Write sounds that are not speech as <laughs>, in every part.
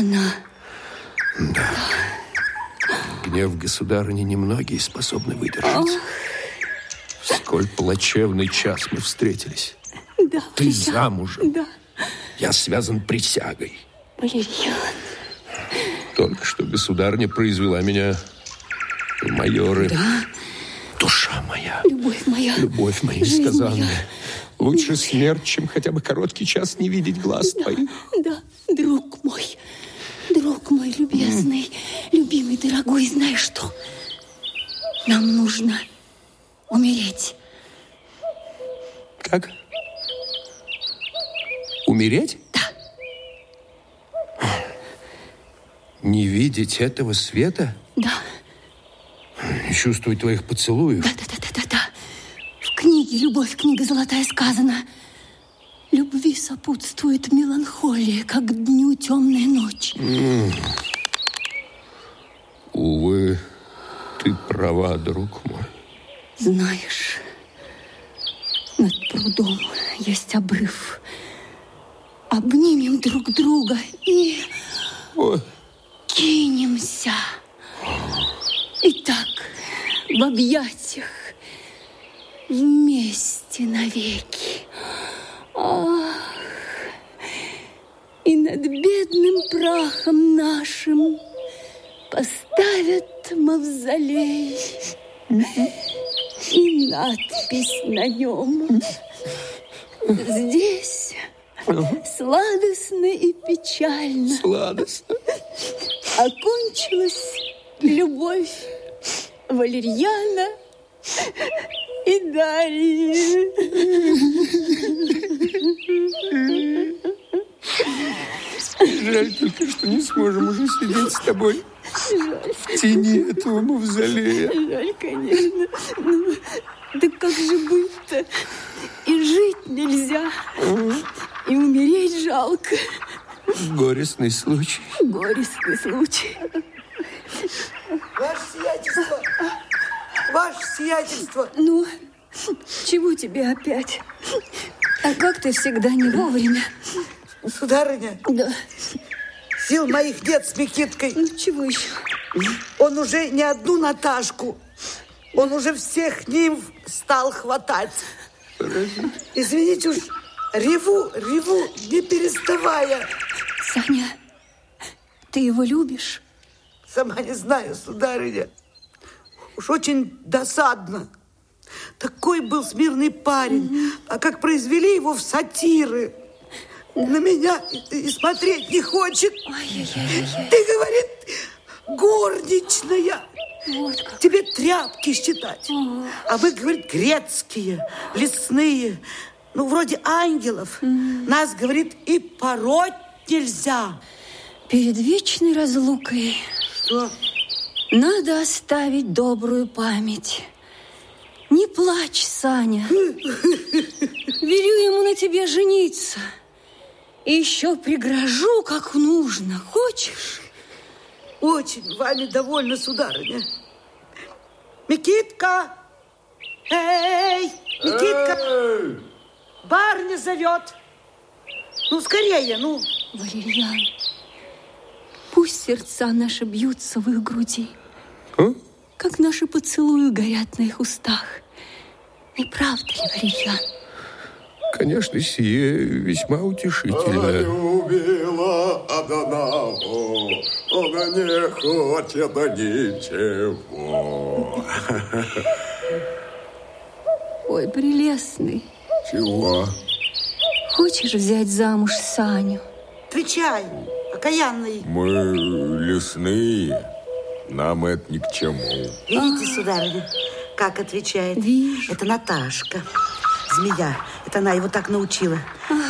Она. Да. Гнев государыни немногие способны выдержать. Сколь плачевный час мы встретились. Да, Ты я- замужем. Да, Я связан присягой. Валерьян. Только что государня произвела меня в майоры. Да, Душа моя, любовь моя. любовь моя Жизнь несказанная. моя. Лучше смерть, чем хотя бы короткий час не видеть глаз твоих. Да, друг мой, друг мой любезный, любимый, дорогой, знаешь что? Нам нужно умереть. Как? Умереть? Да. Не видеть этого света? Да, Не чувствовать твоих поцелуев? да, да, да, да, да. В книге «Любовь, книга золотая» сказано, сопутствует меланхолия, как дню темная ночь. Увы, ты права, друг мой. Знаешь, над прудом есть обрыв. Обнимем друг друга и Ой, кинемся. И так в объятиях вместе навеки. И над бедным прахом нашим поставят мавзолей и надпись на нем. Здесь сладостно и печально сладостно. окончилась любовь Валерьяна и Дарьи. Жаль только, что не сможем уже сидеть с тобой в тени этого мавзолея. Жаль, конечно. Ну, да как же быть-то? И жить нельзя, и умереть жалко. Горестный случай. Горестный случай. Ваше сиятельство! Ваше сиятельство! Ну, чего тебе опять? А как ты всегда не вовремя? Сударыня, Да, сил моих нет с Микиткой. ну чего еще? Он уже не одну Наташку. Он уже всех нимф стал хватать. Извините уж, реву, реву, не переставая. Саня, ты его любишь? Сама не знаю, сударыня. Уж очень досадно. Такой был смирный парень. А как произвели его в сатиры. На меня и, смотреть не хочет. Ай-яй-яй-яй. Ты, говорит, горничная. Вот как. Тебе тряпки считать. А мы, говорит, грецкие, лесные. Ну, вроде ангелов. Нас, говорит, и пороть нельзя. Перед вечной разлукой Что? надо оставить добрую память. Не плачь, Саня. <laughs> Велю ему на тебе жениться. И еще пригрожу, как нужно. Хочешь? Очень вами довольна, сударыня. Микитка! Эй, Микитка! Барня зовет. Ну, скорее, ну. Валерьян, пусть сердца наши бьются в их груди, А? как наши поцелуи горят на их устах. Не правда ли, Валерьян? Конечно, сие весьма утешительно. Любила одного, она не хочет ничего. Ой, прелестный. Чего? Хочешь взять замуж Саню? Отвечай, окаянный. Мы лесные, нам это ни к чему. Видите, сударыня, как отвечает? Вижу. Это Наташка. Змея. Это она его так научила.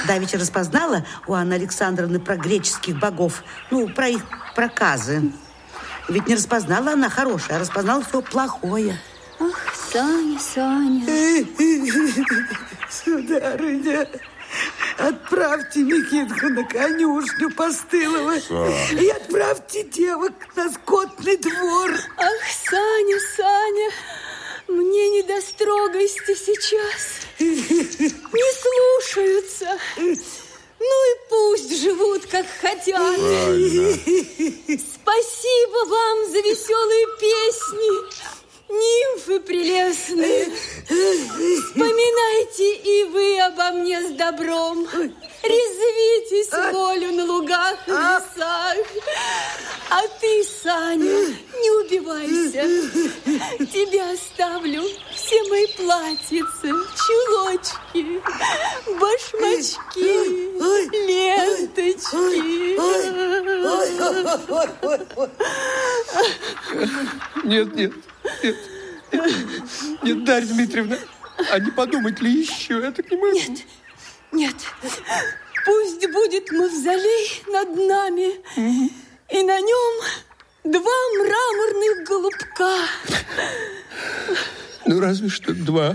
Давеча распознала у Анны Александровны про греческих богов. Ну, про их проказы. Ведь не распознала она хорошее, а распознала все плохое. Ах, Саня, Саня. <laughs> Сударыня, отправьте Микитку на конюшню Постылова и отправьте девок на скотный двор. Ах, Саня, Саня, мне не до строгости сейчас. <laughs> Дарья Дмитриевна, а не подумать ли еще? Я так не могу. Нет, нет, пусть будет мавзолей над нами, и на нем два мраморных голубка. Ну, разве что два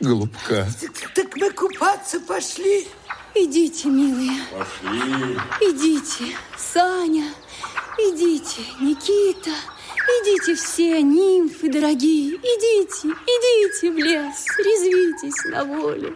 голубка. Так, так мы купаться пошли. Идите, милые, Пошли. идите, Саня, идите, Никита, идите все, нимфы дорогие, идите, идите в лес, резвитесь на воле.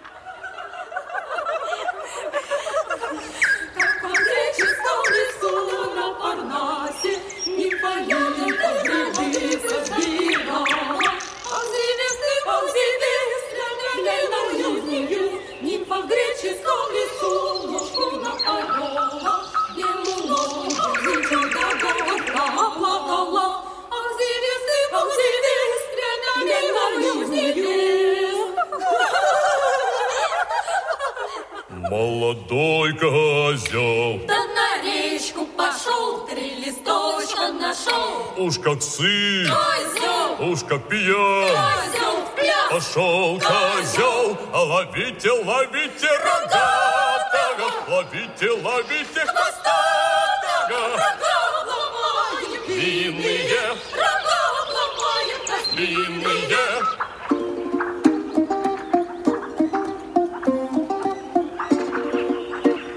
Уж как сын, Козел, уж как пьян. козел. Пошел козел, а ловите, ловите рогатого, ловите, ловите хвостатого. Длинные, длинные.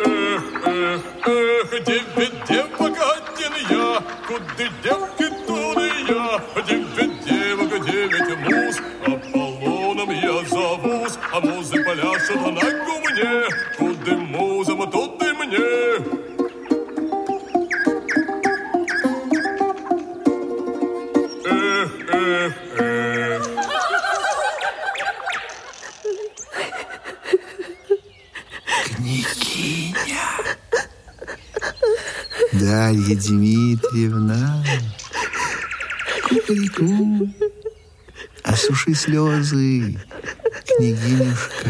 Эх, эх, эх, девять девок один я, куды девки, Дарья Дмитриевна. Кукареку. Осуши слезы, княгинюшка.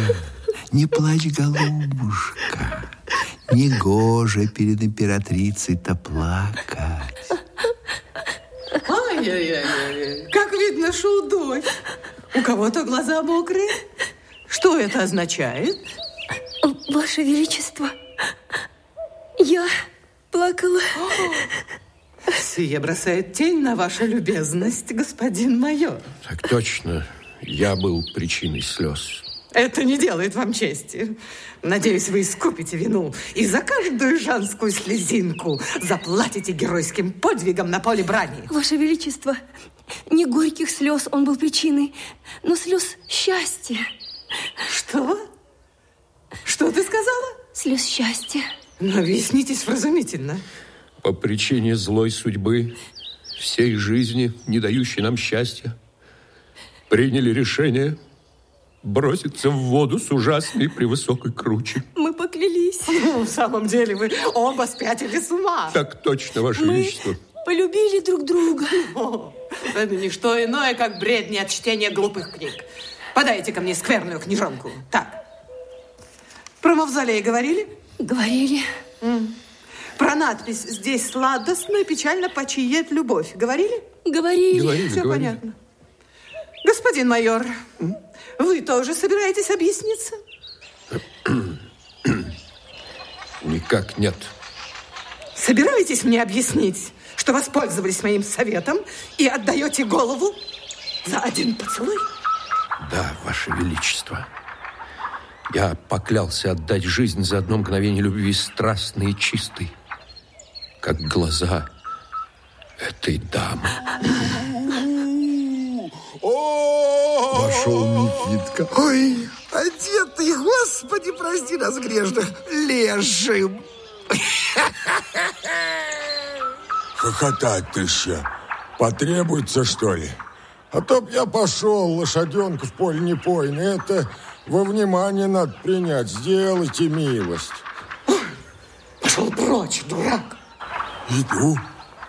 Не плачь, голубушка. Негоже перед императрицей-то плакать. Ай-яй-яй, как видно, шел дождь. У кого-то глаза мокрые. Что это означает? Ваше Величество, я плакала. Сие бросает тень на вашу любезность, господин майор. Так точно. Я был причиной слез. Это не делает вам чести. Надеюсь, вы искупите вину и за каждую женскую слезинку заплатите геройским подвигом на поле брани. Ваше Величество, не горьких слез он был причиной, но слез счастья. Что? Что ты сказала? Слез счастья. Ну, объяснитесь вразумительно. По причине злой судьбы, всей жизни, не дающей нам счастья, приняли решение броситься в воду с ужасной превысокой кручи. Мы поклялись. <laughs> Ну, в самом деле, вы оба спятили с ума. Так точно, Ваше Мы Величество. полюбили друг друга. О, это не что иное, как бредни от чтения глупых книг. Подайте ко мне скверную книжонку. Так. Про мавзолей говорили? Говорили. Про надпись «Здесь сладостно и печально почиет любовь». Говорили? Говорили. Говорили, Все говорили. понятно. Господин майор, вы тоже собираетесь объясниться? Никак нет. Собираетесь мне объяснить, что воспользовались моим советом и отдаете голову за один поцелуй? Да, Ваше Величество. Я поклялся отдать жизнь за одно мгновение любви страстной и чистой, как глаза этой дамы. Вошел Никитка. Ой, одетый, господи, прости нас грешных, лежим. Хохотать-то еще потребуется, что ли? А то б я пошел, лошаденка в поле не пойн. Это во внимание надо принять. Сделайте милость. Пошел прочь, дурак. Иду,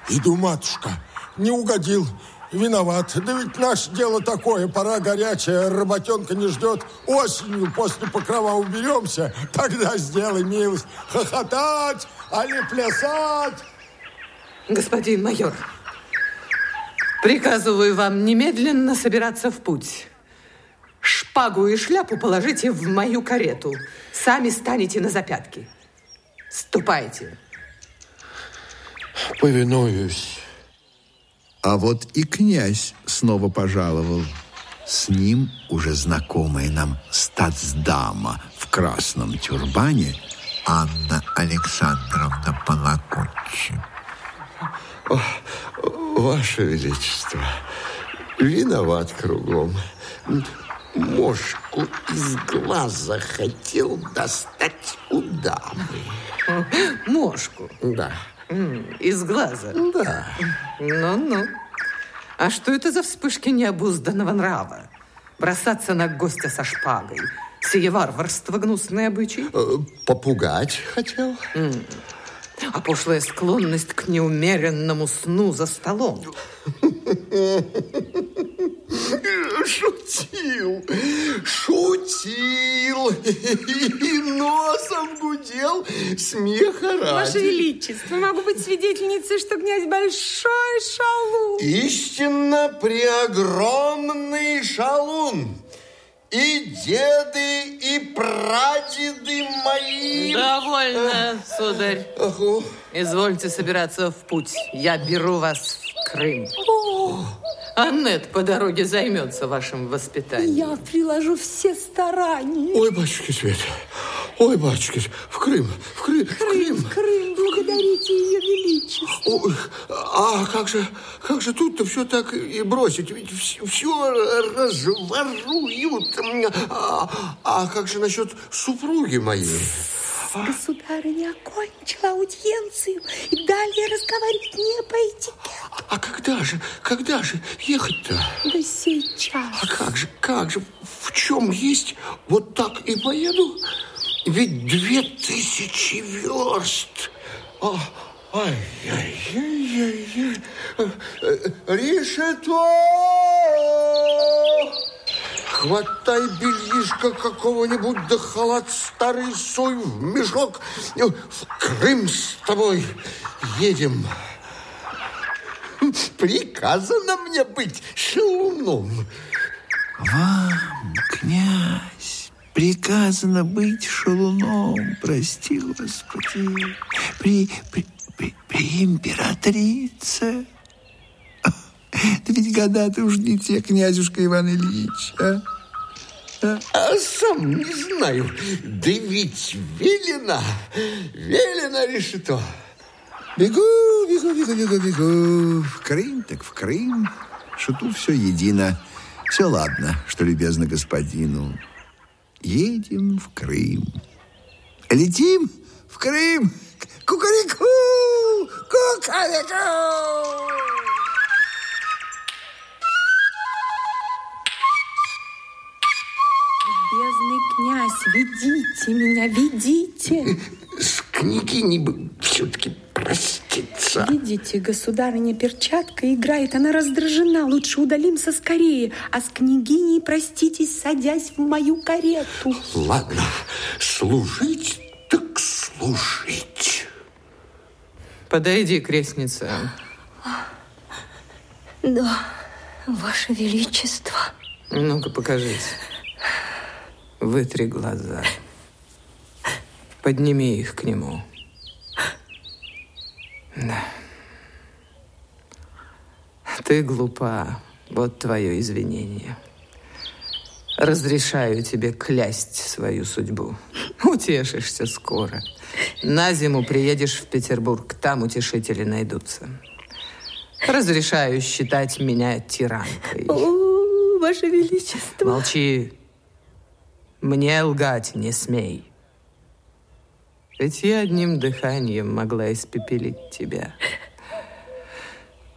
иду, матушка. Не угодил. Виноват. Да ведь наше дело такое. Пора горячая, работенка не ждет. Осенью после покрова уберемся. Тогда сделай милость. Хохотать, а не плясать. Господин майор, приказываю вам немедленно собираться в путь. Шпагу и шляпу положите в мою карету. Сами станете на запятки. Ступайте. Повинуюсь. А вот и князь снова пожаловал. С ним уже знакомая нам статсдама в красном тюрбане Анна Александровна Панакотчи. Ваше Величество, виноват кругом. Мошку из глаза хотел достать у дамы. Мошку Да, из глаза. да. Ну-ну. А что это за вспышки необузданного нрава? Бросаться на гостя со шпагой. Сие варварство, гнусный обычай. Э, Попугать хотел. А пошлая склонность к неумеренному сну за столом. <laughs> Шутил, шутил и носом гудел смеха Ваше ради. Величество, могу быть свидетельницей, что князь большой шалун. Истинно преогромный шалун. И деды, и прадеды мои... Довольно, сударь. Ого. Извольте собираться в путь. Я беру вас в Крым. Аннет по дороге займется вашим воспитанием. Я приложу все старания. Ой, батюшки Свет, ой, батюшки, в Крым, в Крым, в Крым. В Крым, благодарите ее величество. Ой, а как же, как же тут-то все так и бросить? Ведь все, разворуют. А, а как же насчет супруги моей? Государыня окончила аудиенцию и далее разговаривать не по этикету. А когда же, когда же ехать-то? Да сейчас. А как же, как же, в чем есть, вот так и поеду? Ведь две тысячи верст. А, Ай-яй-яй-яй-яй. Э, э, Решето! Хватай бельишко какого-нибудь, да халат старый суй в мешок. В Крым с тобой едем. Приказано мне быть шелуном. Вам, князь, приказано быть шалуном, прости, Господи, при, при, при, при императрице. <laughs> Да ведь года-то уж не те, князюшка Иван Ильич, а? А сам не знаю. Да ведь велено, велено решето. Бегу, бегу, бегу, бегу, бегу. В Крым так в Крым. Шуту все едино. Все ладно, что любезно господину. Едем в Крым. Летим в Крым. Кукареку! Кукареку! Любезный князь, ведите меня, ведите. С княгиней бы все-таки проститься. Видите, государыня перчатка играет, она раздражена. Лучше удалимся скорее. А с княгиней проститесь, садясь в мою карету. Ладно, служить так служить. Подойди, крестница. Да, ваше величество. Ну-ка, покажись. Вытри глаза. Подними их к нему. Да. Ты глупа. Вот твое извинение. Разрешаю тебе клясть свою судьбу. Утешишься скоро. На зиму приедешь в Петербург. Там утешители найдутся. Разрешаю считать меня тиранкой. О, ваше величество. Молчи. Мне лгать не смей. Ведь я одним дыханием могла испепелить тебя.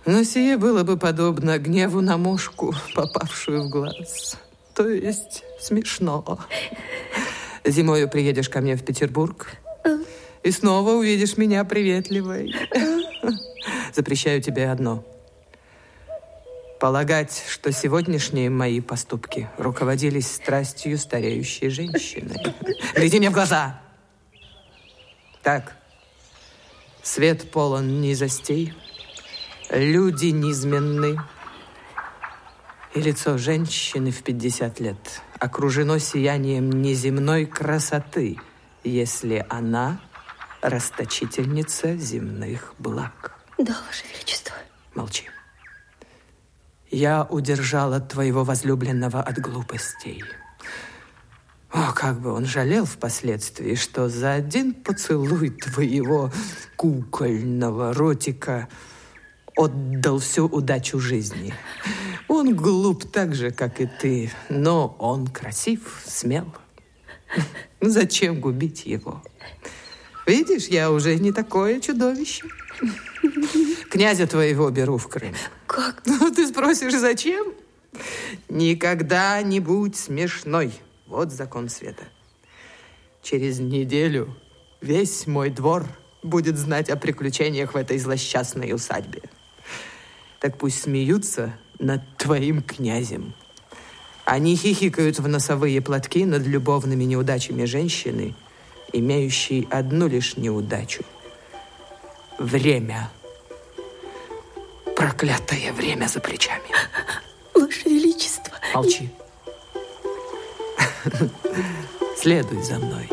Но сие было бы подобно гневу на мушку, попавшую в глаз. То есть смешно. Зимою приедешь ко мне в Петербург и снова увидишь меня приветливой. Запрещаю тебе одно. Полагать, что сегодняшние мои поступки руководились страстью стареющей женщины. Гляди мне в глаза. Так, свет полон низостей, люди низменны, и лицо женщины в 50 лет окружено сиянием неземной красоты, если она расточительница земных благ. Да, Ваше Величество. Молчи. Я удержала твоего возлюбленного от глупостей. О, как бы он жалел впоследствии, что за один поцелуй твоего кукольного ротика отдал всю удачу жизни. Он глуп так же, как и ты, но он красив, смел. Зачем губить его? Видишь, я уже не такое чудовище. Князя твоего беру в Крым. Как? Ну, ты спросишь, зачем? Никогда не будь смешной. Вот закон света. Через неделю весь мой двор будет знать о приключениях в этой злосчастной усадьбе. Так пусть смеются над твоим князем. Они хихикают в носовые платки над любовными неудачами женщины, имеющей одну лишь неудачу. Время. Проклятое время за плечами. Ваше Величество. Молчи. Следуй за мной.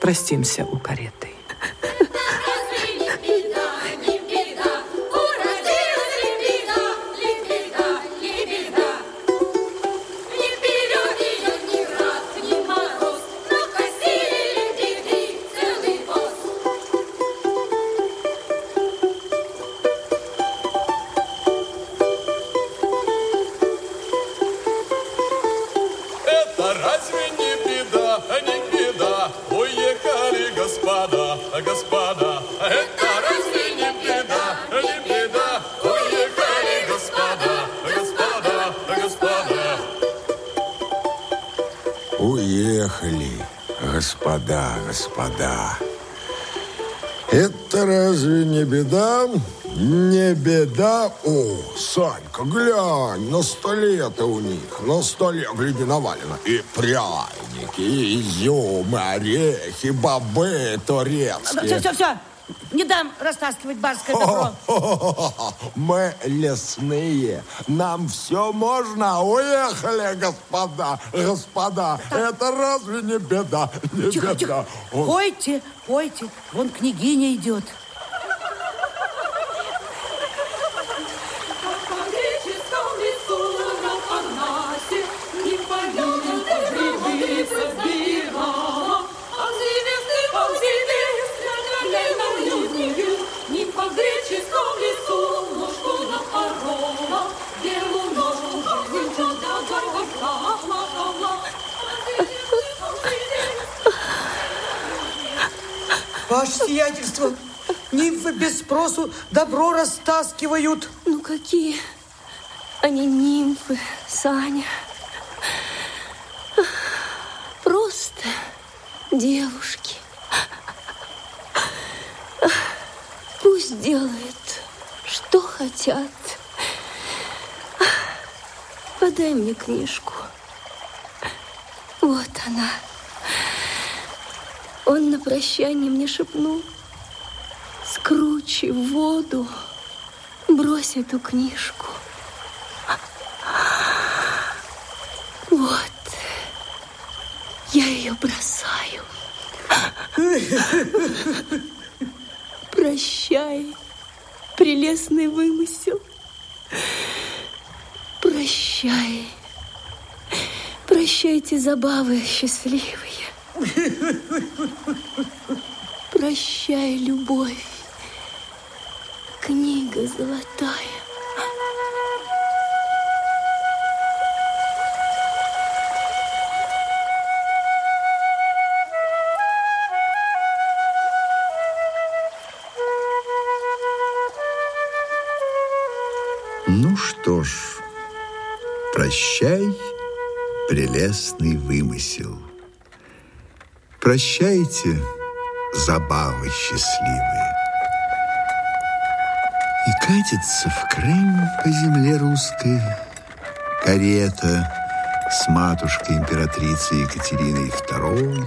Простимся у кареты. Господа, господа. Это разве не беда? Не беда. О, Санька, глянь, на столе-то у них, на столе, гляди, навалено. И пряники, и изюмы, орехи, бобы турецкие. Все, все, все. Не дам растаскивать барское добро. <laughs> Мы лесные, нам все можно. Уехали, господа, господа. Это разве не беда? Не Тихо, беда. тихо. Пойте, пойте. Вон княгиня идет. Ваше сиятельство, нимфы без спросу добро растаскивают. Ну какие они нимфы, Саня. Просто девушки. Пусть делают, что хотят. Подай мне книжку. Вот она. Он на прощание мне шепнул. Скручи в воду, брось эту книжку. Вот, я ее бросаю. Прощай, прелестный вымысел. Прощай. Прощайте забавы счастливые. Прощай, любовь. Книга золотая. Прощайте, забавы счастливые. И катится в Крым по земле русской карета с матушкой императрицей Екатериной II,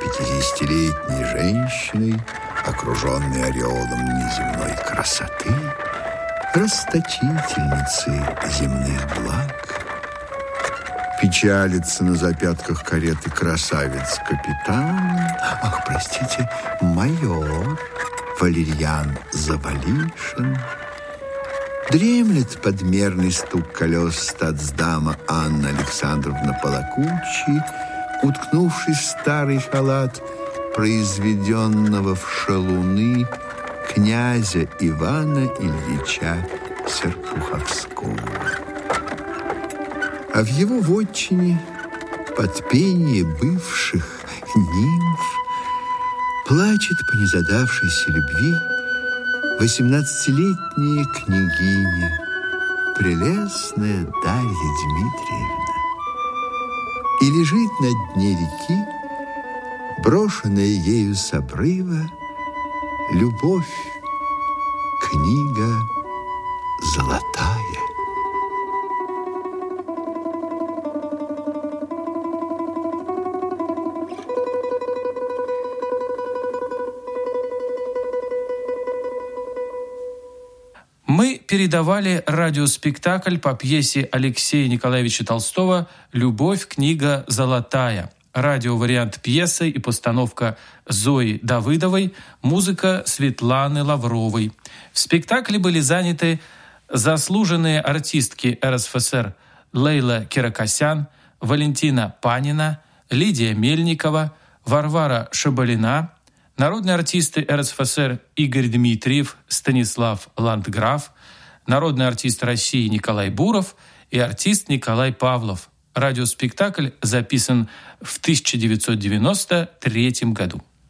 пятидесятилетней женщиной, окруженной ореолом неземной красоты, расточительницей земных благ. Печалится на запятках кареты красавец-капитан, ах, простите, майор Валерьян Завалишин, Дремлет подмерный стук колес статсдама Анна Александровна Полокучи, уткнувшись в старый халат произведенного в шалуны князя Ивана Ильича Серпуховского. А в его вотчине под пение бывших нимф плачет по незадавшейся любви Восемнадцатилетняя княгиня, прелестная Дарья Дмитриевна. И лежит на дне реки, брошенная ею с обрыва, любовь, книга золотая. Мы передавали радиоспектакль по пьесе Алексея Николаевича Толстого «Любовь. Книга золотая». Радиовариант пьесы и постановка Зои Давыдовой, музыка Светланы Лавровой. В спектакле были заняты заслуженные артистки РСФСР Лейла Киракосян, Валентина Панина, Лидия Мельникова, Варвара Шабалина, народные артисты РСФСР Игорь Дмитриев, Станислав Ландграф, народный артист России Николай Буров и артист Николай Павлов. Радиоспектакль записан в 1993 году.